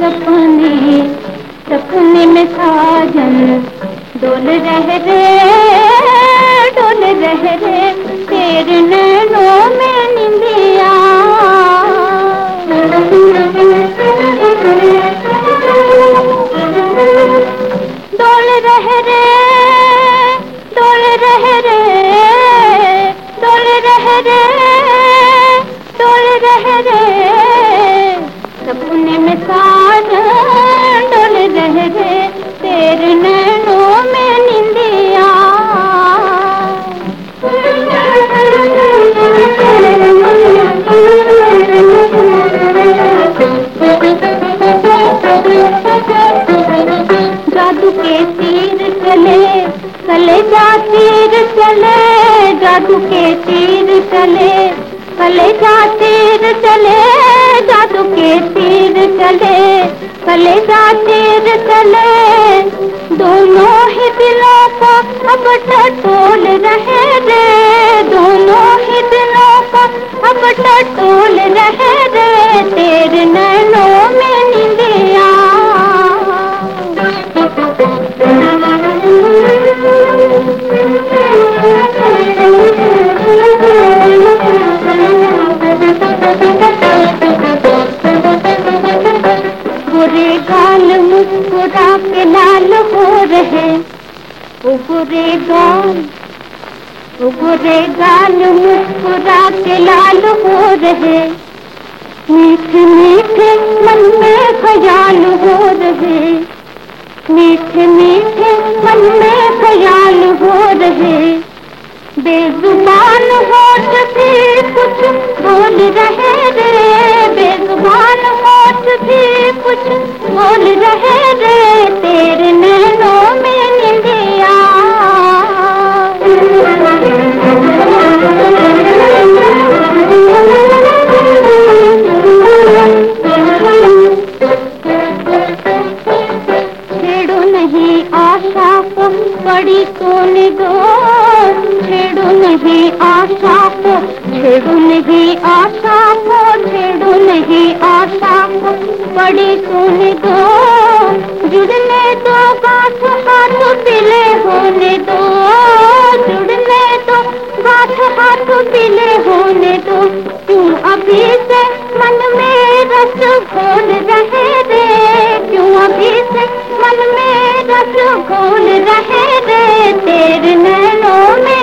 सपने सपने में साजन। डोल रह रे रह। सपने में साज डोल रह तेरे नैनों में निंदिया जादू के तीर चले चले जा तीर चले, जादू के तीर चले। जा तीर चले, जादू के तीर चले। जा तीर चले, दोनों ही दिलों को अब टटोल रहे रे दोनों ही दिलों को अब टटोल रहे रे मुस्कुरा के लाल हो रहे। वो बुरे गाल वो बुरे गाल मुस्कुरा के लाल हो रहे। मीठे मीठे मन में ख्याल हो रहे। मीठे मीठे मन में ख्याल हो रहे। बेजुबान होठ भी कुछ बोल रहे रे। बड़ी तूने दो छेड़ो नहीं आशा को, छेड़ो नहीं आशा को, छेड़ो नहीं आशा को। बड़ी सोने दो जुड़ने दो बात, हाथ पिले होने दो। फूल रहे तेरे नैनों में।